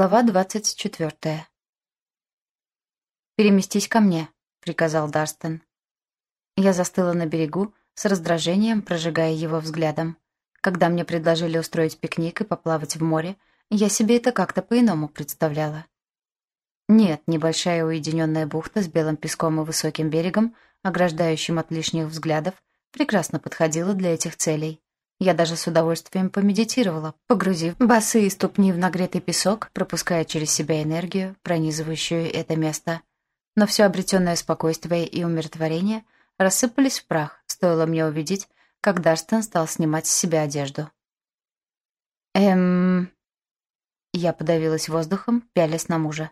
Глава двадцать четвертая. «Переместись ко мне», — приказал Дарстон. Я застыла на берегу, с раздражением прожигая его взглядом. Когда мне предложили устроить пикник и поплавать в море, я себе это как-то по-иному представляла. Нет, небольшая уединенная бухта с белым песком и высоким берегом, ограждающим от лишних взглядов, прекрасно подходила для этих целей. Я даже с удовольствием помедитировала, погрузив босые ступни в нагретый песок, пропуская через себя энергию, пронизывающую это место. Но все обретенное спокойствие и умиротворение рассыпались в прах, стоило мне увидеть, как Дарстон стал снимать с себя одежду. «Эм...» Я подавилась воздухом, пялясь на мужа.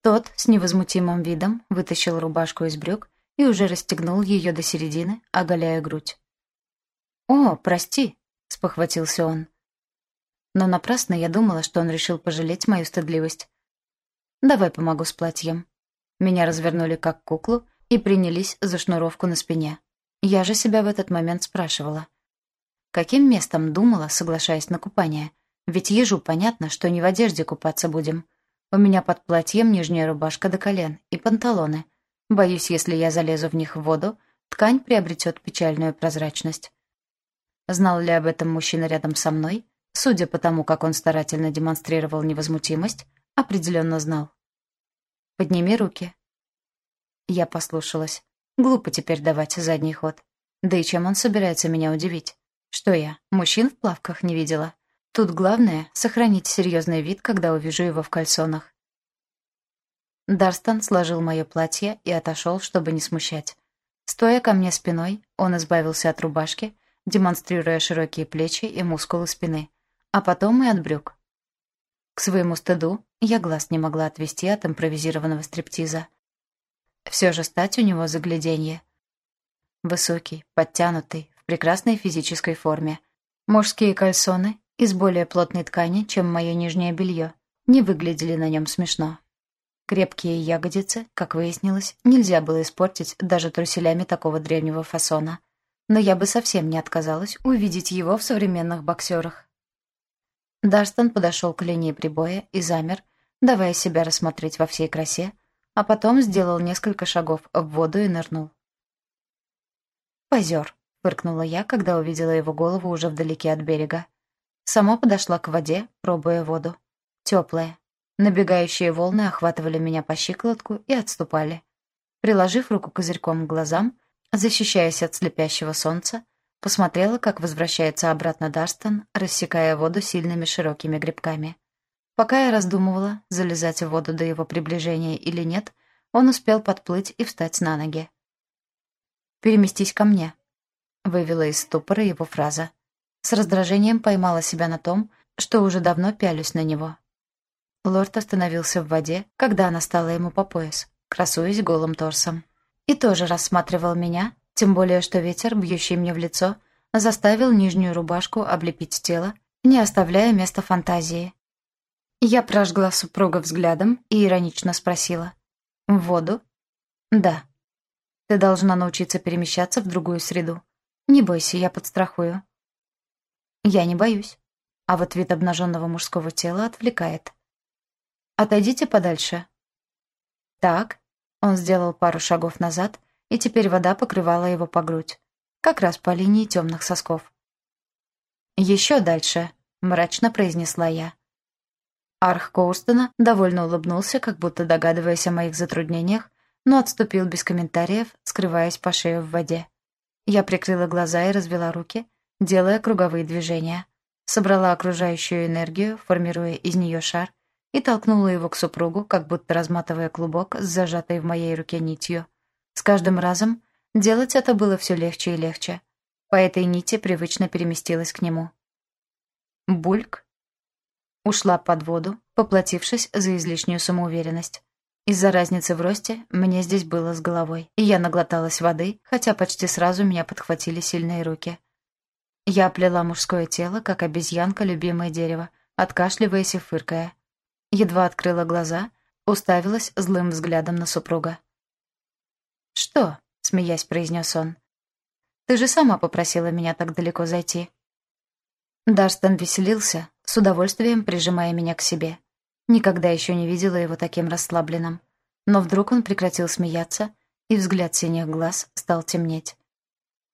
Тот с невозмутимым видом вытащил рубашку из брюк и уже расстегнул ее до середины, оголяя грудь. «О, прости», — спохватился он. Но напрасно я думала, что он решил пожалеть мою стыдливость. «Давай помогу с платьем». Меня развернули как куклу и принялись за шнуровку на спине. Я же себя в этот момент спрашивала. Каким местом думала, соглашаясь на купание? Ведь ежу понятно, что не в одежде купаться будем. У меня под платьем нижняя рубашка до колен и панталоны. Боюсь, если я залезу в них в воду, ткань приобретет печальную прозрачность. Знал ли об этом мужчина рядом со мной? Судя по тому, как он старательно демонстрировал невозмутимость, определенно знал. «Подними руки». Я послушалась. Глупо теперь давать задний ход. Да и чем он собирается меня удивить? Что я, мужчин в плавках не видела? Тут главное — сохранить серьезный вид, когда увижу его в кальсонах. Дарстон сложил мое платье и отошел, чтобы не смущать. Стоя ко мне спиной, он избавился от рубашки демонстрируя широкие плечи и мускулы спины, а потом и от брюк. К своему стыду я глаз не могла отвести от импровизированного стриптиза. Все же стать у него загляденье. Высокий, подтянутый, в прекрасной физической форме. Мужские кальсоны из более плотной ткани, чем мое нижнее белье, не выглядели на нем смешно. Крепкие ягодицы, как выяснилось, нельзя было испортить даже труселями такого древнего фасона но я бы совсем не отказалась увидеть его в современных боксерах. Дарстон подошел к линии прибоя и замер, давая себя рассмотреть во всей красе, а потом сделал несколько шагов в воду и нырнул. «Позер», — фыркнула я, когда увидела его голову уже вдалеке от берега. Сама подошла к воде, пробуя воду. Теплая. Набегающие волны охватывали меня по щиколотку и отступали. Приложив руку козырьком к глазам, Защищаясь от слепящего солнца, посмотрела, как возвращается обратно Дарстон, рассекая воду сильными широкими грибками. Пока я раздумывала, залезать в воду до его приближения или нет, он успел подплыть и встать на ноги. «Переместись ко мне», — вывела из ступора его фраза. С раздражением поймала себя на том, что уже давно пялюсь на него. Лорд остановился в воде, когда она стала ему по пояс, красуясь голым торсом и тоже рассматривал меня, тем более что ветер, бьющий мне в лицо, заставил нижнюю рубашку облепить тело, не оставляя места фантазии. Я прожгла супруга взглядом и иронично спросила. «В воду?» «Да. Ты должна научиться перемещаться в другую среду. Не бойся, я подстрахую». «Я не боюсь». А вот вид обнаженного мужского тела отвлекает. «Отойдите подальше». «Так, он сделал пару шагов назад, и теперь вода покрывала его по грудь. Как раз по линии темных сосков. «Еще дальше», — мрачно произнесла я. Арх Коустона довольно улыбнулся, как будто догадываясь о моих затруднениях, но отступил без комментариев, скрываясь по шею в воде. Я прикрыла глаза и развела руки, делая круговые движения. Собрала окружающую энергию, формируя из нее шар, и толкнула его к супругу, как будто разматывая клубок с зажатой в моей руке нитью. С каждым разом делать это было все легче и легче. По этой нити привычно переместилась к нему. Бульк ушла под воду, поплатившись за излишнюю самоуверенность. Из-за разницы в росте мне здесь было с головой, и я наглоталась воды, хотя почти сразу меня подхватили сильные руки. Я оплела мужское тело, как обезьянка любимое дерево, откашливаясь и фыркая. Едва открыла глаза, уставилась злым взглядом на супруга. «Что?» — смеясь произнес он. «Ты же сама попросила меня так далеко зайти». Дарстон веселился, с удовольствием прижимая меня к себе. Никогда еще не видела его таким расслабленным. Но вдруг он прекратил смеяться, и взгляд синих глаз стал темнеть.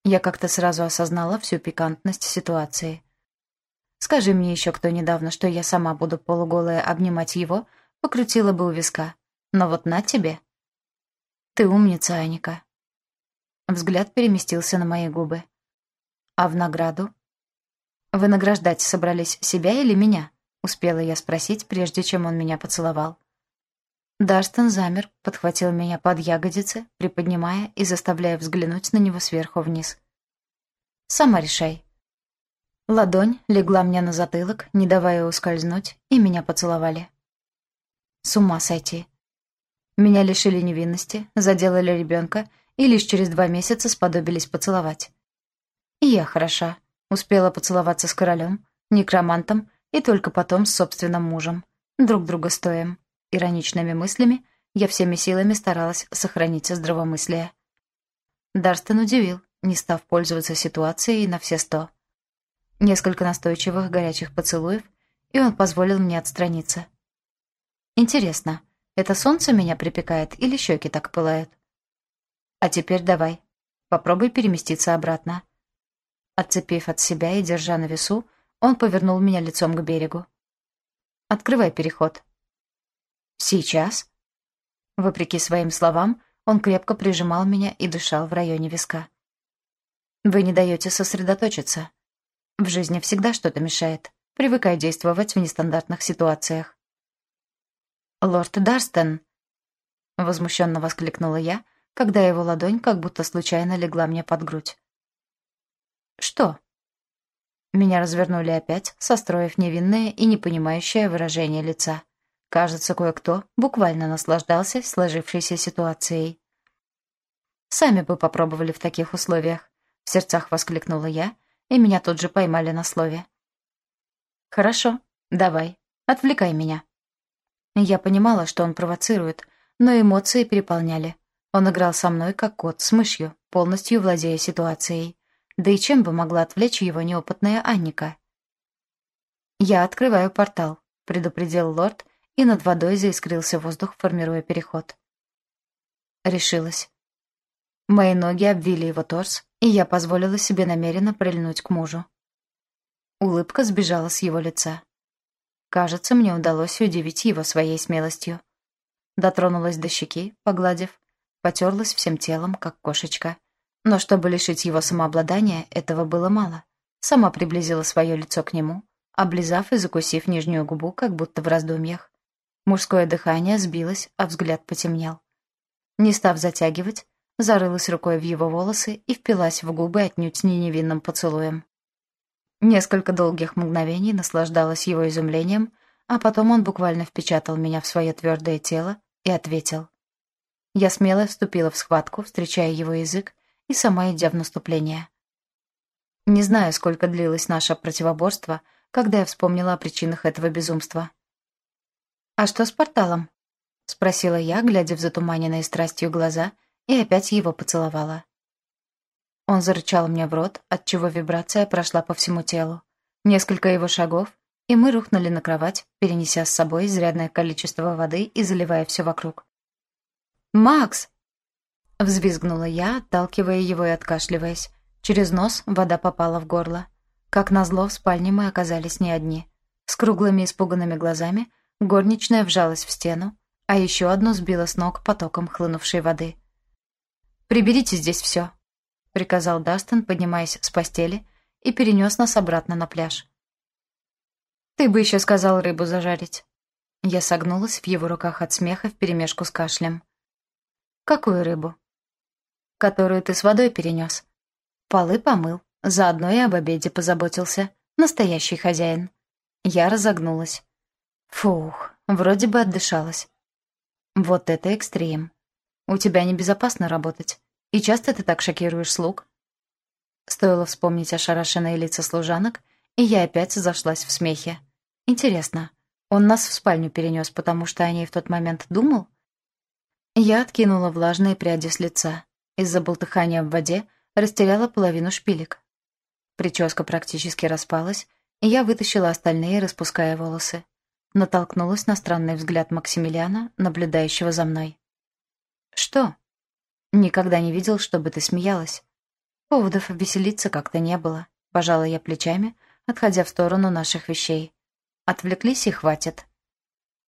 Я как-то сразу осознала всю пикантность ситуации. Скажи мне еще кто недавно, что я сама буду полуголая обнимать его, покрутила бы у виска. Но вот на тебе. Ты умница, Аника. Взгляд переместился на мои губы. А в награду? Вы награждать собрались себя или меня? Успела я спросить, прежде чем он меня поцеловал. Дарстон замер, подхватил меня под ягодицы, приподнимая и заставляя взглянуть на него сверху вниз. «Сама решай». Ладонь легла мне на затылок, не давая ускользнуть, и меня поцеловали. С ума сойти. Меня лишили невинности, заделали ребенка и лишь через два месяца сподобились поцеловать. И я хороша. Успела поцеловаться с королем, некромантом и только потом с собственным мужем. Друг друга стоим ироничными мыслями, я всеми силами старалась сохранить здравомыслие. Дарстон удивил, не став пользоваться ситуацией на все сто. Несколько настойчивых горячих поцелуев, и он позволил мне отстраниться. «Интересно, это солнце меня припекает или щеки так пылают?» «А теперь давай, попробуй переместиться обратно». Отцепив от себя и держа на весу, он повернул меня лицом к берегу. «Открывай переход», «Сейчас?» Вопреки своим словам, он крепко прижимал меня и дышал в районе виска. «Вы не даете сосредоточиться. В жизни всегда что-то мешает. Привыкай действовать в нестандартных ситуациях». «Лорд Дарстон!» — возмущенно воскликнула я, когда его ладонь как будто случайно легла мне под грудь. «Что?» Меня развернули опять, состроив невинное и непонимающее выражение лица. Кажется, кое-кто буквально наслаждался сложившейся ситуацией. «Сами бы попробовали в таких условиях», — в сердцах воскликнула я, и меня тут же поймали на слове. «Хорошо, давай, отвлекай меня». Я понимала, что он провоцирует, но эмоции переполняли. Он играл со мной, как кот с мышью, полностью владея ситуацией. Да и чем бы могла отвлечь его неопытная Анника? «Я открываю портал», — предупредил лорд, и над водой заискрился воздух, формируя переход. Решилась. Мои ноги обвили его торс, и я позволила себе намеренно прильнуть к мужу. Улыбка сбежала с его лица. Кажется, мне удалось удивить его своей смелостью. Дотронулась до щеки, погладив, потерлась всем телом, как кошечка. Но чтобы лишить его самообладания, этого было мало. Сама приблизила свое лицо к нему, облизав и закусив нижнюю губу, как будто в раздумьях. Мужское дыхание сбилось, а взгляд потемнел. Не став затягивать, зарылась рукой в его волосы и впилась в губы отнюдь не невинным поцелуем. Несколько долгих мгновений наслаждалась его изумлением, а потом он буквально впечатал меня в свое твердое тело и ответил. Я смело вступила в схватку, встречая его язык и сама идя в наступление. Не знаю, сколько длилось наше противоборство, когда я вспомнила о причинах этого безумства. «А что с порталом?» — спросила я, глядя в затуманенные страстью глаза, и опять его поцеловала. Он зарычал мне в рот, отчего вибрация прошла по всему телу. Несколько его шагов, и мы рухнули на кровать, перенеся с собой изрядное количество воды и заливая все вокруг. «Макс!» — взвизгнула я, отталкивая его и откашливаясь. Через нос вода попала в горло. Как назло, в спальне мы оказались не одни. С круглыми испуганными глазами — Горничная вжалась в стену, а еще одну сбила с ног потоком хлынувшей воды. «Приберите здесь все», — приказал Дастон, поднимаясь с постели, и перенес нас обратно на пляж. «Ты бы еще сказал рыбу зажарить». Я согнулась в его руках от смеха вперемешку с кашлем. «Какую рыбу?» «Которую ты с водой перенес. Полы помыл, заодно и об обеде позаботился. Настоящий хозяин». Я разогнулась. Фух, вроде бы отдышалась. Вот это экстрим. У тебя небезопасно работать. И часто ты так шокируешь слуг? Стоило вспомнить ошарашенные лица служанок, и я опять зашлась в смехе. Интересно, он нас в спальню перенес, потому что о ней в тот момент думал? Я откинула влажные пряди с лица. Из-за болтыхания в воде растеряла половину шпилек. Прическа практически распалась, и я вытащила остальные, распуская волосы. натолкнулась на странный взгляд Максимилиана, наблюдающего за мной. «Что?» «Никогда не видел, чтобы ты смеялась. Поводов веселиться как-то не было. Пожала я плечами, отходя в сторону наших вещей. Отвлеклись и хватит.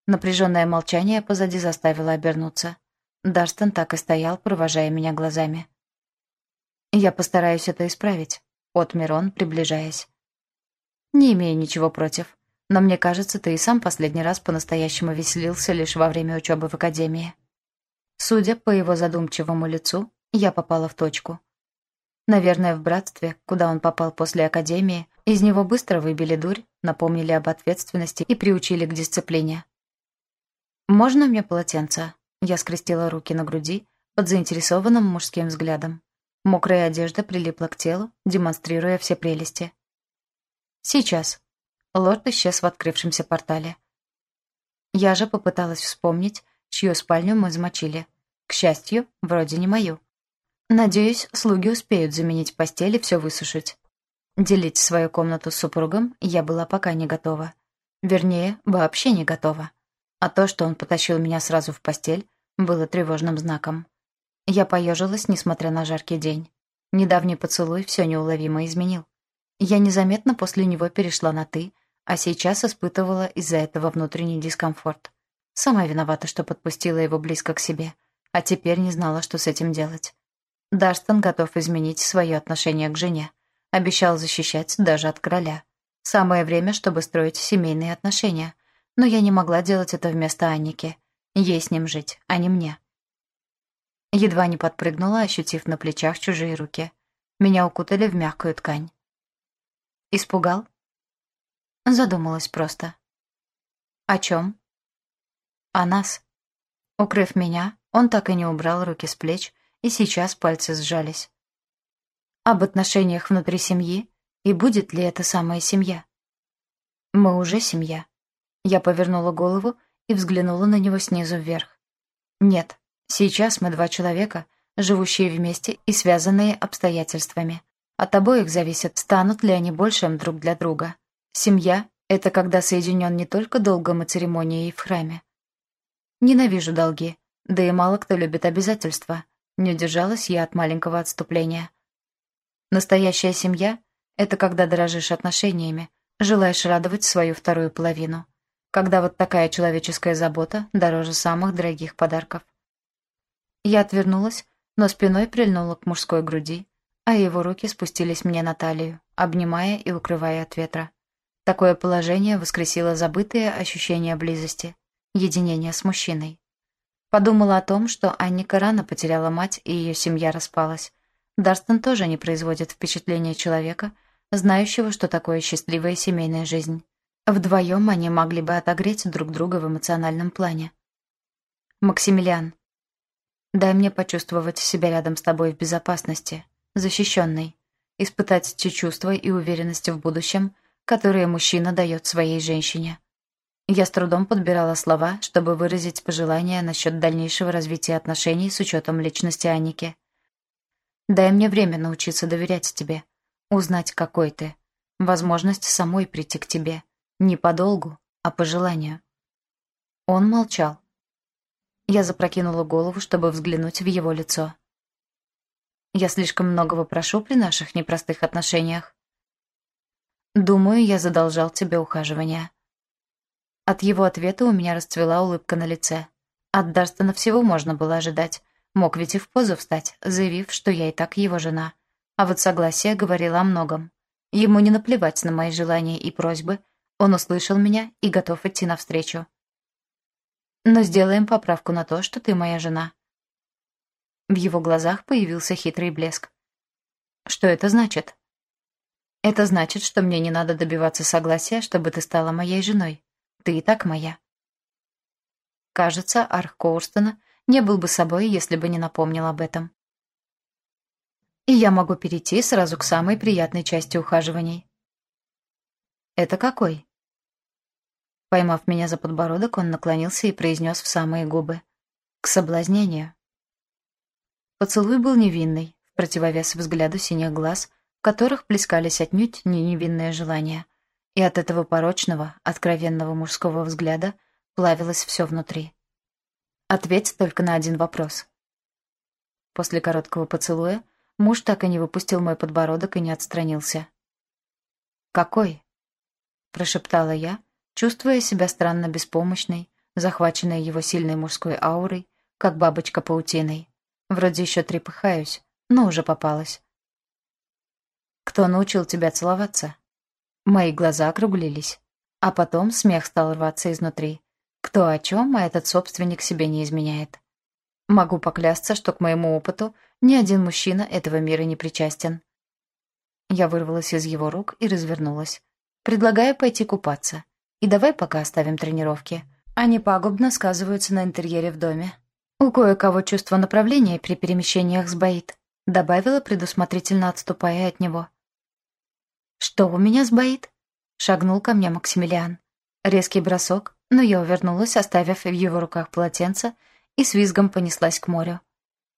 Напряженное молчание позади заставило обернуться. Дарстон так и стоял, провожая меня глазами. «Я постараюсь это исправить», — отмер он, приближаясь. «Не имею ничего против, но мне кажется, ты и сам последний раз по-настоящему веселился лишь во время учебы в академии». Судя по его задумчивому лицу, я попала в точку. Наверное, в братстве, куда он попал после академии, из него быстро выбили дурь, напомнили об ответственности и приучили к дисциплине. «Можно мне полотенце?» Я скрестила руки на груди под заинтересованным мужским взглядом. Мокрая одежда прилипла к телу, демонстрируя все прелести. «Сейчас». Лорд исчез в открывшемся портале. Я же попыталась вспомнить, чью спальню мы замочили. К счастью, вроде не мою. Надеюсь, слуги успеют заменить постель и все высушить. Делить свою комнату с супругом я была пока не готова. Вернее, вообще не готова. А то, что он потащил меня сразу в постель, было тревожным знаком. Я поежилась, несмотря на жаркий день. Недавний поцелуй все неуловимо изменил. Я незаметно после него перешла на «ты», а сейчас испытывала из-за этого внутренний дискомфорт. Сама виновата, что подпустила его близко к себе, а теперь не знала, что с этим делать. Дарстон готов изменить свое отношение к жене. Обещал защищать даже от короля. Самое время, чтобы строить семейные отношения. Но я не могла делать это вместо Анники. Ей с ним жить, а не мне. Едва не подпрыгнула, ощутив на плечах чужие руки. Меня укутали в мягкую ткань. Испугал? Задумалась просто. О чем? О нас. Укрыв меня, он так и не убрал руки с плеч, и сейчас пальцы сжались. Об отношениях внутри семьи и будет ли это самая семья? Мы уже семья. Я повернула голову и взглянула на него снизу вверх. Нет, сейчас мы два человека, живущие вместе и связанные обстоятельствами. От обоих зависит, станут ли они большим друг для друга. Семья — это когда соединен не только долгом и церемонией в храме. Ненавижу долги, да и мало кто любит обязательства — не удержалась я от маленького отступления. Настоящая семья — это когда дорожишь отношениями, желаешь радовать свою вторую половину. Когда вот такая человеческая забота дороже самых дорогих подарков. Я отвернулась, но спиной прильнула к мужской груди, а его руки спустились мне на талию, обнимая и укрывая от ветра. Такое положение воскресило забытые ощущения близости, единения с мужчиной. Подумала о том, что Анника рано потеряла мать, и ее семья распалась. Дарстон тоже не производит впечатления человека, знающего, что такое счастливая семейная жизнь. Вдвоем они могли бы отогреть друг друга в эмоциональном плане. «Максимилиан, дай мне почувствовать себя рядом с тобой в безопасности, защищенной, испытать те чувства и уверенность в будущем, которые мужчина дает своей женщине. Я с трудом подбирала слова, чтобы выразить пожелания насчет дальнейшего развития отношений с учетом личности Анники. «Дай мне время научиться доверять тебе, узнать, какой ты, возможность самой прийти к тебе, не по долгу, а по желанию». Он молчал. Я запрокинула голову, чтобы взглянуть в его лицо. «Я слишком многого прошу при наших непростых отношениях. Думаю, я задолжал тебе ухаживание». От его ответа у меня расцвела улыбка на лице. От Дарстона всего можно было ожидать. Мог ведь и в позу встать, заявив, что я и так его жена. А вот согласие говорило о многом. Ему не наплевать на мои желания и просьбы. Он услышал меня и готов идти навстречу. Но сделаем поправку на то, что ты моя жена. В его глазах появился хитрый блеск. Что это значит? Это значит, что мне не надо добиваться согласия, чтобы ты стала моей женой. Ты и так моя. Кажется, Арх Коурстона не был бы собой, если бы не напомнил об этом. И я могу перейти сразу к самой приятной части ухаживаний. Это какой? Поймав меня за подбородок, он наклонился и произнес в самые губы. К соблазнению. Поцелуй был невинный, противовес взгляду синих глаз, в которых плескались отнюдь не невинные желания — и от этого порочного, откровенного мужского взгляда плавилось все внутри. Ответь только на один вопрос. После короткого поцелуя муж так и не выпустил мой подбородок и не отстранился. «Какой?» — прошептала я, чувствуя себя странно беспомощной, захваченной его сильной мужской аурой, как бабочка паутиной. Вроде еще трепыхаюсь, но уже попалась. «Кто научил тебя целоваться?» Мои глаза округлились, а потом смех стал рваться изнутри. Кто о чем, а этот собственник себе не изменяет. Могу поклясться, что к моему опыту ни один мужчина этого мира не причастен. Я вырвалась из его рук и развернулась. Предлагаю пойти купаться. И давай пока оставим тренировки. Они пагубно сказываются на интерьере в доме. У кое-кого чувство направления при перемещениях сбоит. Добавила, предусмотрительно отступая от него. «Что у меня сбоит?» Шагнул ко мне Максимилиан. Резкий бросок, но я увернулась, оставив в его руках полотенце, и с визгом понеслась к морю.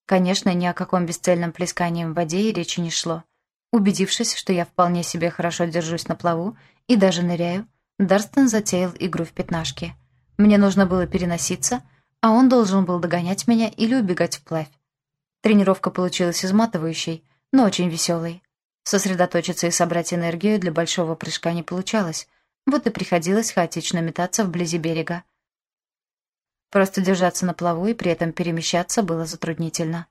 Конечно, ни о каком бесцельном плескании в воде и речи не шло. Убедившись, что я вполне себе хорошо держусь на плаву и даже ныряю, Дарстон затеял игру в пятнашки. Мне нужно было переноситься, а он должен был догонять меня или убегать вплавь. Тренировка получилась изматывающей, но очень веселой. Сосредоточиться и собрать энергию для большого прыжка не получалось, вот и приходилось хаотично метаться вблизи берега. Просто держаться на плаву и при этом перемещаться было затруднительно.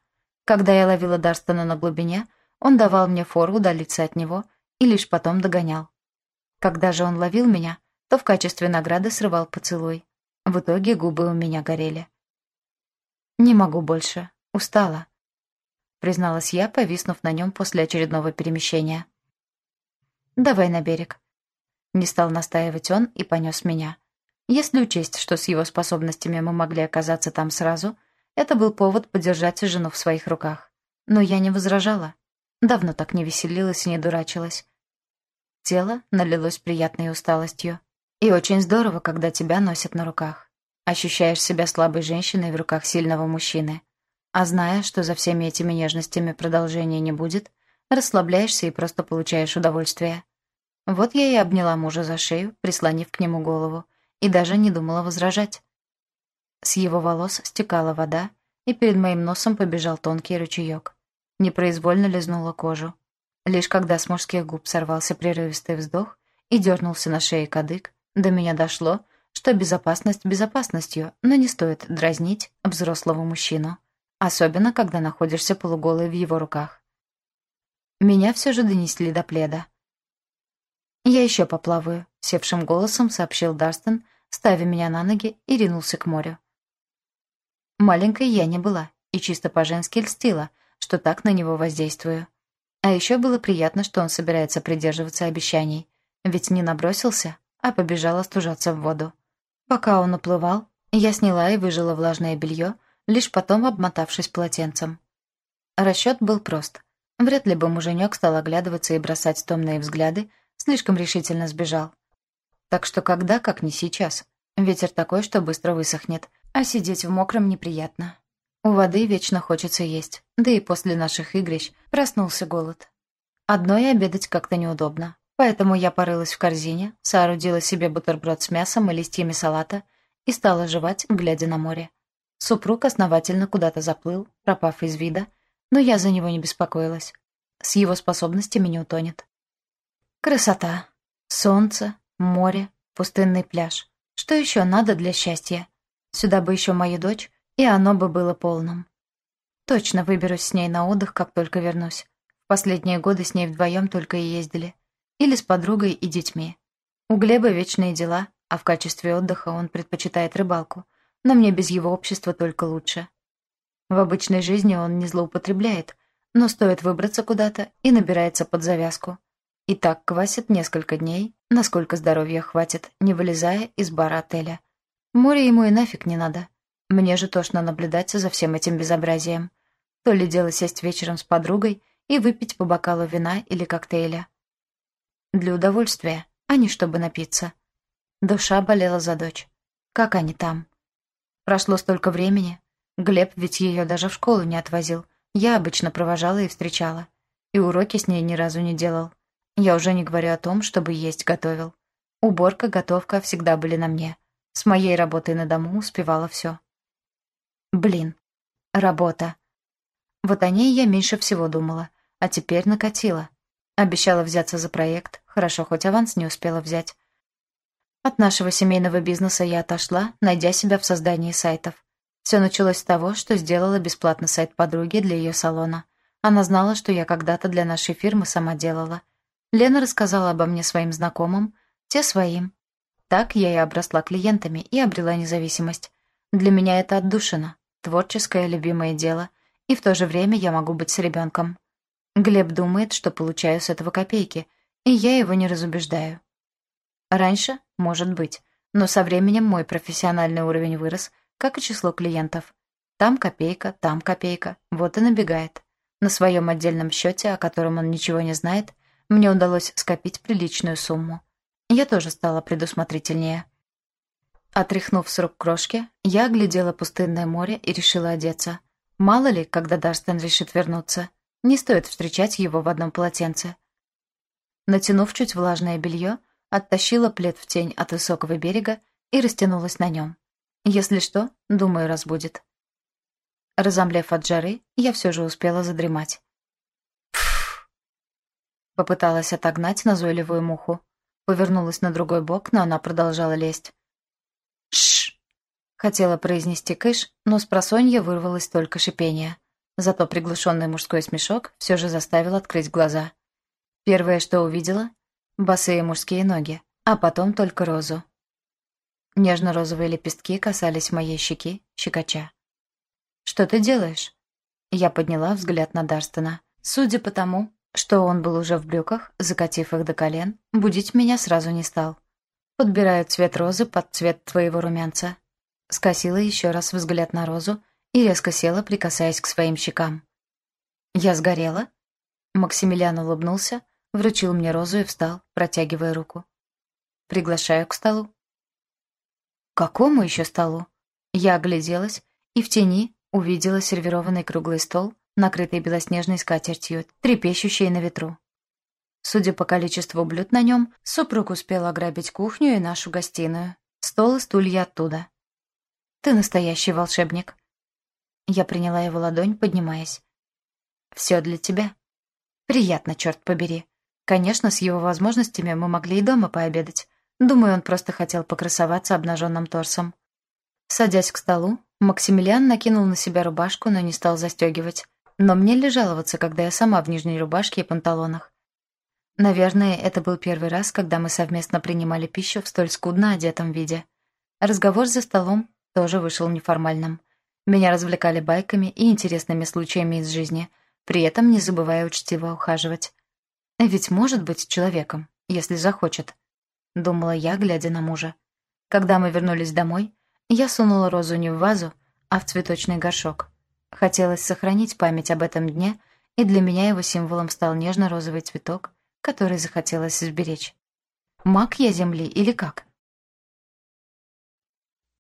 Когда я ловила Дарстона на глубине, он давал мне фору удалиться от него и лишь потом догонял. Когда же он ловил меня, то в качестве награды срывал поцелуй. В итоге губы у меня горели. «Не могу больше. Устала», — призналась я, повиснув на нем после очередного перемещения. «Давай на берег». Не стал настаивать он и понес меня. Если учесть, что с его способностями мы могли оказаться там сразу, это был повод подержать жену в своих руках. Но я не возражала. Давно так не веселилась и не дурачилась. Тело налилось приятной усталостью. И очень здорово, когда тебя носят на руках. Ощущаешь себя слабой женщиной в руках сильного мужчины. А зная, что за всеми этими нежностями продолжения не будет, расслабляешься и просто получаешь удовольствие. Вот я и обняла мужа за шею, прислонив к нему голову, и даже не думала возражать. С его волос стекала вода, и перед моим носом побежал тонкий ручеек. Непроизвольно лизнула кожу. Лишь когда с мужских губ сорвался прерывистый вздох и дернулся на шее кадык, до меня дошло, что безопасность безопасностью, но не стоит дразнить взрослого мужчину, особенно когда находишься полуголой в его руках. Меня все же донесли до пледа. «Я еще поплаваю», — севшим голосом сообщил Дарстон, ставя меня на ноги и ринулся к морю. Маленькой я не была и чисто по-женски льстила, что так на него воздействую. А еще было приятно, что он собирается придерживаться обещаний, ведь не набросился, а побежал остужаться в воду. Пока он уплывал, я сняла и выжила влажное белье, лишь потом обмотавшись полотенцем. Расчет был прост. Вряд ли бы муженек стал оглядываться и бросать томные взгляды, Слишком решительно сбежал. Так что когда, как не сейчас. Ветер такой, что быстро высохнет, а сидеть в мокром неприятно. У воды вечно хочется есть, да и после наших игрищ проснулся голод. Одной обедать как-то неудобно, поэтому я порылась в корзине, соорудила себе бутерброд с мясом и листьями салата и стала жевать, глядя на море. Супруг основательно куда-то заплыл, пропав из вида, но я за него не беспокоилась. С его способностями не утонет. Красота. Солнце, море, пустынный пляж. Что еще надо для счастья? Сюда бы еще мою дочь, и оно бы было полным. Точно выберусь с ней на отдых, как только вернусь. В последние годы с ней вдвоем только и ездили. Или с подругой и детьми. У Глеба вечные дела, а в качестве отдыха он предпочитает рыбалку. Но мне без его общества только лучше. В обычной жизни он не злоупотребляет, но стоит выбраться куда-то и набирается под завязку. И так квасит несколько дней, насколько здоровья хватит, не вылезая из бара отеля. Море ему и нафиг не надо. Мне же тошно наблюдать за всем этим безобразием. То ли дело сесть вечером с подругой и выпить по бокалу вина или коктейля. Для удовольствия, а не чтобы напиться. Душа болела за дочь. Как они там? Прошло столько времени. Глеб ведь ее даже в школу не отвозил. Я обычно провожала и встречала. И уроки с ней ни разу не делал. Я уже не говорю о том, чтобы есть готовил. Уборка, готовка всегда были на мне. С моей работой на дому успевала все. Блин, работа. Вот о ней я меньше всего думала, а теперь накатила. Обещала взяться за проект, хорошо, хоть аванс не успела взять. От нашего семейного бизнеса я отошла, найдя себя в создании сайтов. Все началось с того, что сделала бесплатный сайт подруги для ее салона. Она знала, что я когда-то для нашей фирмы сама делала. Лена рассказала обо мне своим знакомым, те своим. Так я и обросла клиентами и обрела независимость. Для меня это отдушина, творческое любимое дело, и в то же время я могу быть с ребенком. Глеб думает, что получаю с этого копейки, и я его не разубеждаю. Раньше, может быть, но со временем мой профессиональный уровень вырос, как и число клиентов. Там копейка, там копейка, вот и набегает. На своем отдельном счете, о котором он ничего не знает, мне удалось скопить приличную сумму. Я тоже стала предусмотрительнее. Отряхнув с рук крошки, я оглядела пустынное море и решила одеться. Мало ли, когда Дарстон решит вернуться. Не стоит встречать его в одном полотенце. Натянув чуть влажное белье, оттащила плед в тень от высокого берега и растянулась на нем. Если что, думаю, разбудит. Разомлев от жары, я все же успела задремать. Пфф. Попыталась отогнать назойливую муху. Повернулась на другой бок, но она продолжала лезть. Шш! Хотела произнести кыш, но с просонья вырвалось только шипение. Зато приглушенный мужской смешок все же заставил открыть глаза. Первое, что увидела — босые мужские ноги, а потом только розу. Нежно-розовые лепестки касались моей щеки, щекоча. «Что ты делаешь?» Я подняла взгляд на Дарстона. Судя по тому, что он был уже в брюках, закатив их до колен, будить меня сразу не стал. «Подбираю цвет розы под цвет твоего румянца». Скосила еще раз взгляд на розу и резко села, прикасаясь к своим щекам. «Я сгорела?» Максимилиан улыбнулся, вручил мне розу и встал, протягивая руку. «Приглашаю к столу». «Какому еще столу?» Я огляделась и в тени увидела сервированный круглый стол, накрытый белоснежной скатертью, трепещущей на ветру. Судя по количеству блюд на нем, супруг успел ограбить кухню и нашу гостиную. Стол и стулья оттуда. «Ты настоящий волшебник», я приняла его ладонь, поднимаясь. «Все для тебя». «Приятно, черт побери. Конечно, с его возможностями мы могли и дома пообедать. Думаю, он просто хотел покрасоваться обнаженным торсом». Садясь к столу, Максимилиан накинул на себя рубашку, но не стал застегивать. Но мне ли жаловаться, когда я сама в нижней рубашке и панталонах? Наверное, это был первый раз, когда мы совместно принимали пищу в столь скудно одетом виде. Разговор за столом тоже вышел неформальным. Меня развлекали байками и интересными случаями из жизни, при этом не забывая учтиво ухаживать. Ведь может быть человеком, если захочет, думала я, глядя на мужа. Когда мы вернулись домой, я сунула розу не в вазу, а в цветочный горшок. Хотелось сохранить память об этом дне, и для меня его символом стал нежно-розовый цветок, который захотелось сберечь. Маг я земли или как?